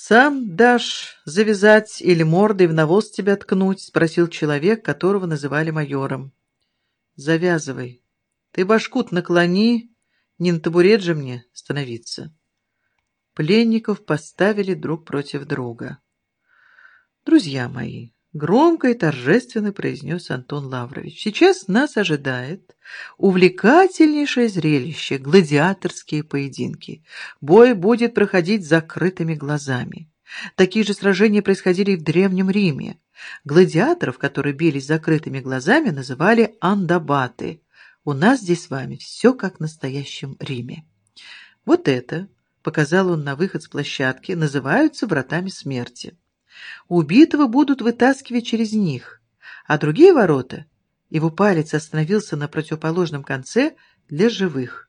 «Сам дашь завязать или мордой в навоз тебя ткнуть?» — спросил человек, которого называли майором. «Завязывай. Ты башкут наклони, не на табурет же мне становиться». Пленников поставили друг против друга. «Друзья мои», — громко и торжественно произнес Антон Лаврович, «сейчас нас ожидает увлекательнейшее зрелище — гладиаторские поединки. Бой будет проходить закрытыми глазами. Такие же сражения происходили и в Древнем Риме. Гладиаторов, которые бились закрытыми глазами, называли андабаты. У нас здесь с вами все как в настоящем Риме. Вот это, — показал он на выход с площадки, — называются вратами смерти. Убитого будут вытаскивать через них, а другие ворота, его палец остановился на противоположном конце, для живых.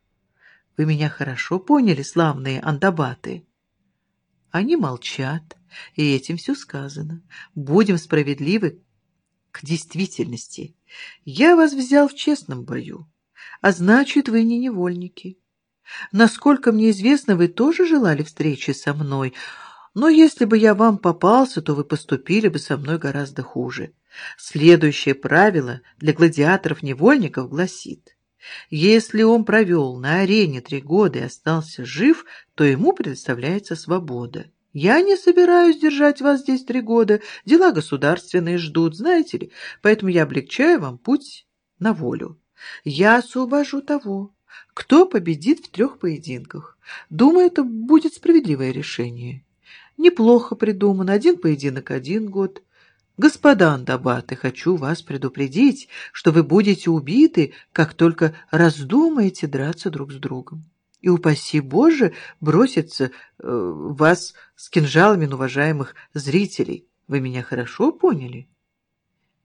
Вы меня хорошо поняли, славные андабаты? Они молчат, и этим все сказано. Будем справедливы к действительности. Я вас взял в честном бою, а значит, вы не невольники. Насколько мне известно, вы тоже желали встречи со мной, но если бы я вам попался, то вы поступили бы со мной гораздо хуже. Следующее правило для гладиаторов-невольников гласит, если он провел на арене три года и остался жив, то ему предоставляется свобода. Я не собираюсь держать вас здесь три года, дела государственные ждут, знаете ли, поэтому я облегчаю вам путь на волю. Я освобожу того, кто победит в трех поединках. Думаю, это будет справедливое решение. Неплохо придуман. Один поединок один год. Господа Андабаты, хочу вас предупредить, что вы будете убиты, как только раздумаете драться друг с другом. И упаси Боже броситься э, вас с кинжалами на уважаемых зрителей. Вы меня хорошо поняли?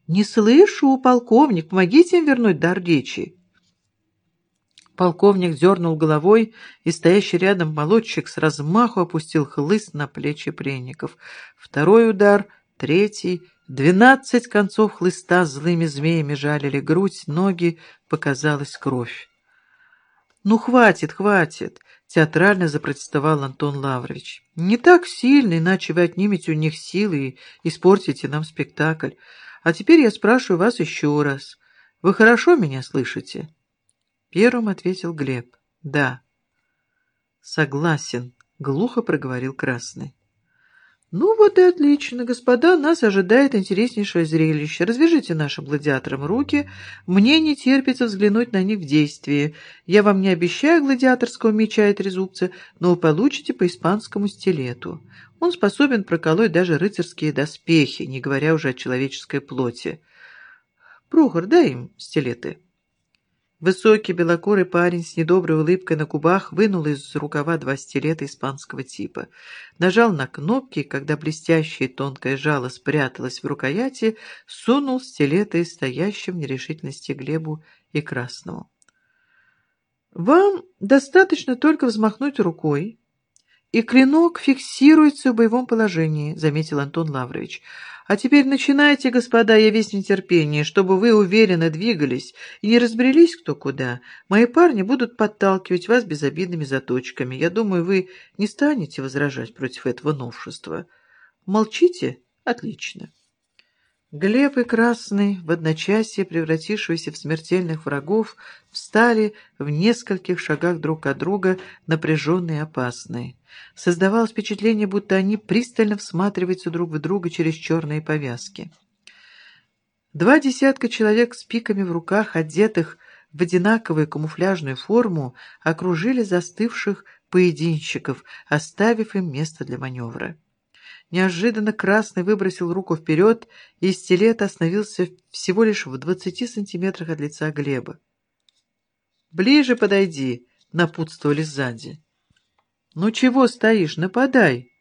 Не слышу, полковник, помогите им вернуть дар речи. Полковник дернул головой, и стоящий рядом молодчик с размаху опустил хлыст на плечи пленников. Второй удар, третий, двенадцать концов хлыста злыми змеями жалили грудь, ноги, показалась кровь. «Ну, хватит, хватит!» — театрально запротестовал Антон Лаврович. «Не так сильно, иначе вы отнимете у них силы и испортите нам спектакль. А теперь я спрашиваю вас еще раз. Вы хорошо меня слышите?» Первым ответил Глеб. «Да». «Согласен», — глухо проговорил Красный. «Ну вот и отлично, господа, нас ожидает интереснейшее зрелище. Развяжите нашим гладиаторам руки. Мне не терпится взглянуть на них в действии. Я вам не обещаю гладиаторского меча и трезубца, но вы получите по испанскому стилету. Он способен проколоть даже рыцарские доспехи, не говоря уже о человеческой плоти. Прохор, дай им стилеты». Высокий белокурый парень с недоброй улыбкой на губах вынул из рукава два стилета испанского типа. Нажал на кнопки, когда блестящее тонкое жало спряталось в рукояти, сунул стилеты стоящим в нерешительности Глебу и Красному. «Вам достаточно только взмахнуть рукой, и клинок фиксируется в боевом положении», — заметил Антон Лаврович. А теперь начинайте, господа, я весь нетерпение, чтобы вы уверенно двигались и не разбрелись кто куда. Мои парни будут подталкивать вас безобидными заточками. Я думаю, вы не станете возражать против этого новшества. Молчите? Отлично. Глеб и Красный, в одночасье превратившиеся в смертельных врагов, встали в нескольких шагах друг от друга, напряженные и опасные. Создавалось впечатление, будто они пристально всматриваются друг в друга через черные повязки. Два десятка человек с пиками в руках, одетых в одинаковую камуфляжную форму, окружили застывших поединщиков, оставив им место для маневра. Неожиданно Красный выбросил руку вперед, и стилет остановился всего лишь в двадцати сантиметрах от лица Глеба. «Ближе подойди», — напутствовали сзади. «Ну чего стоишь? Нападай!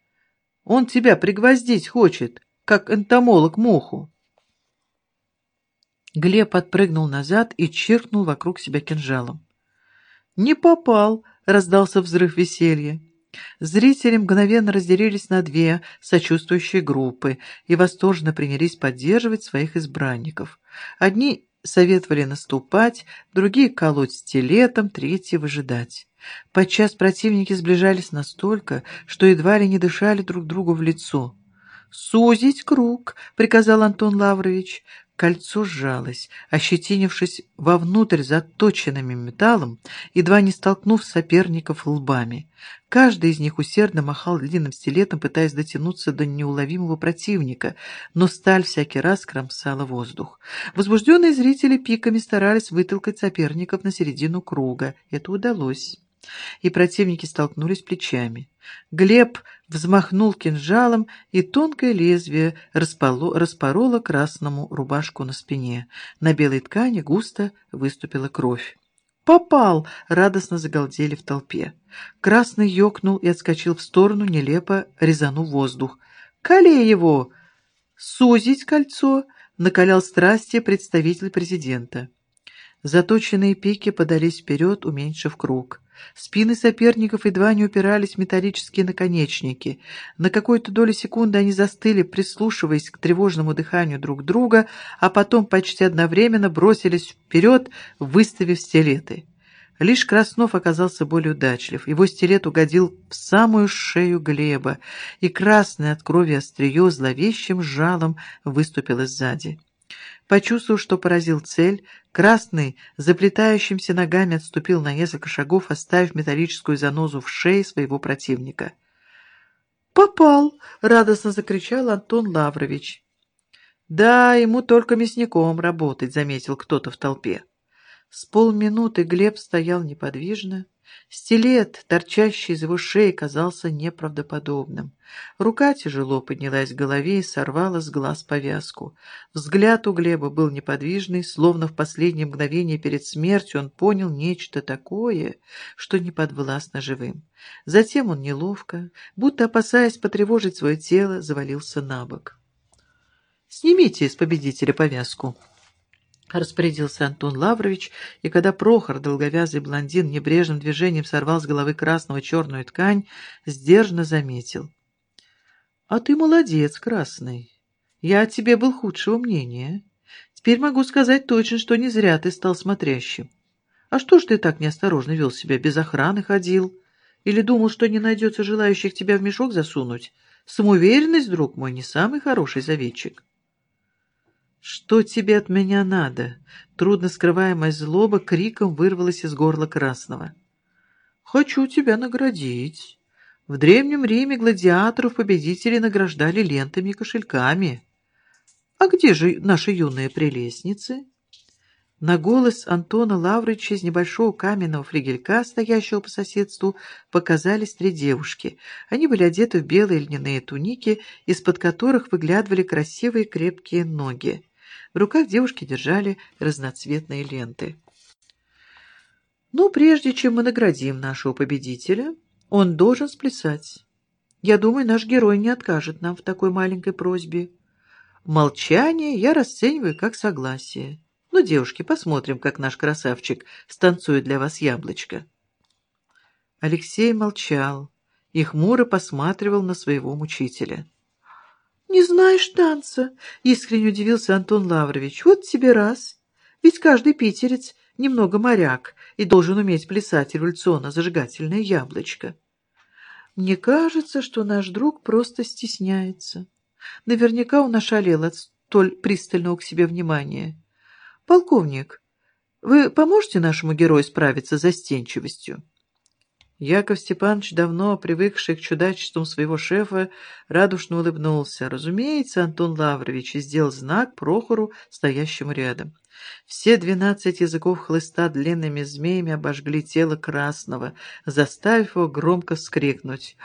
Он тебя пригвоздить хочет, как энтомолог муху!» Глеб отпрыгнул назад и чиркнул вокруг себя кинжалом. «Не попал!» — раздался взрыв веселья. Зрители мгновенно разделились на две сочувствующие группы и восторженно принялись поддерживать своих избранников. Одни советовали наступать, другие колоть стилетом, третьи выжидать. Подчас противники сближались настолько, что едва ли не дышали друг другу в лицо. «Сузить круг», — приказал Антон Лаврович. Кольцо сжалось, ощетинившись вовнутрь заточенным металлом, едва не столкнув соперников лбами. Каждый из них усердно махал длинным стилетом, пытаясь дотянуться до неуловимого противника, но сталь всякий раз кромсала воздух. Возбужденные зрители пиками старались вытолкать соперников на середину круга. Это удалось и противники столкнулись плечами. Глеб взмахнул кинжалом, и тонкое лезвие распало, распороло красному рубашку на спине. На белой ткани густо выступила кровь. «Попал!» — радостно загалдели в толпе. Красный ёкнул и отскочил в сторону, нелепо резанув воздух. «Калей его!» «Сузить кольцо!» — накалял страсти представитель президента. Заточенные пики подались вперед, уменьшив круг. Спины соперников едва не упирались в металлические наконечники. На какую-то долю секунды они застыли, прислушиваясь к тревожному дыханию друг друга, а потом почти одновременно бросились вперед, выставив стилеты. Лишь Краснов оказался более удачлив. Его стилет угодил в самую шею Глеба, и красное от крови острие зловещим жалом выступило сзади. Почувствовав, что поразил цель, Красный заплетающимся ногами отступил на несколько шагов, оставив металлическую занозу в шее своего противника. «Попал!» — радостно закричал Антон Лаврович. «Да, ему только мясником работать», — заметил кто-то в толпе. С полминуты Глеб стоял неподвижно, Стилет, торчащий из его шеи, казался неправдоподобным. Рука тяжело поднялась к голове и сорвала с глаз повязку. Взгляд у Глеба был неподвижный, словно в последнее мгновение перед смертью он понял нечто такое, что не подвластно живым. Затем он неловко, будто опасаясь потревожить свое тело, завалился на бок. «Снимите из победителя повязку», распорядился Антон Лаврович, и когда Прохор, долговязый блондин, небрежным движением сорвал с головы красного черную ткань, сдержанно заметил. — А ты молодец, красный. Я о тебе был худшего мнения. Теперь могу сказать точно, что не зря ты стал смотрящим. А что ж ты так неосторожно вел себя, без охраны ходил? Или думал, что не найдется желающих тебя в мешок засунуть? Самоуверенность, друг мой, не самый хороший советчик. — «Что тебе от меня надо?» Трудно скрываемая злоба криком вырвалась из горла Красного. «Хочу тебя наградить. В Древнем Риме гладиаторов победители награждали лентами и кошельками. А где же наши юные прелестницы?» На голос Антона Лаврыча из небольшого каменного флигелька, стоящего по соседству, показались три девушки. Они были одеты в белые льняные туники, из-под которых выглядывали красивые крепкие ноги. В руках девушки держали разноцветные ленты. «Ну, прежде чем мы наградим нашего победителя, он должен сплясать. Я думаю, наш герой не откажет нам в такой маленькой просьбе. Молчание я расцениваю как согласие. Ну, девушки, посмотрим, как наш красавчик станцует для вас яблочко». Алексей молчал и хмуро посматривал на своего мучителя. «Не знаешь танца?» — искренне удивился Антон Лаврович. «Вот тебе раз. Ведь каждый питерец немного моряк и должен уметь плясать революционно-зажигательное яблочко». «Мне кажется, что наш друг просто стесняется. Наверняка он ошалел от столь пристального к себе внимания. Полковник, вы поможете нашему герою справиться с застенчивостью?» Яков Степанович, давно привыкший к чудачествам своего шефа, радушно улыбнулся. Разумеется, Антон Лаврович сделал знак Прохору, стоящему рядом. Все двенадцать языков хлыста длинными змеями обожгли тело Красного, заставив его громко вскрикнуть.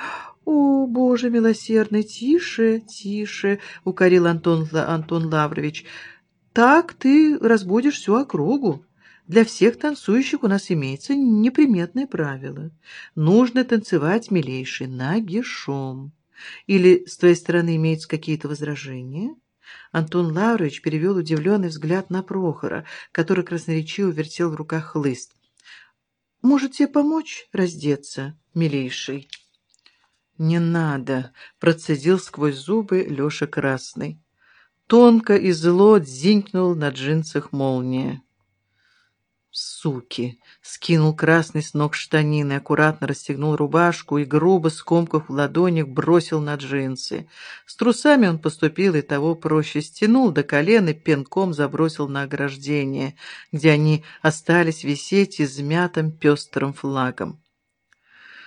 «О, Боже милосердный, тише, тише!» — укорил Антон, Антон Лаврович. «Так ты разбудишь всю округу». Для всех танцующих у нас имеется неприметное правило. Нужно танцевать, милейший, нагишом. Или с твоей стороны имеются какие-то возражения?» Антон Лаврович перевел удивленный взгляд на Прохора, который красноречиво вертел в руках хлыст. «Может, тебе помочь раздеться, милейший?» «Не надо», — процедил сквозь зубы Леша Красный. Тонко и зло дзинькнул на джинсах молния. Суки! Скинул красный с ног штанины, аккуратно расстегнул рубашку и, грубо скомкав в ладонях, бросил на джинсы. С трусами он поступил и того проще. Стянул до колен и пинком забросил на ограждение, где они остались висеть измятым пестрым флагом.